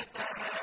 فتهاجمون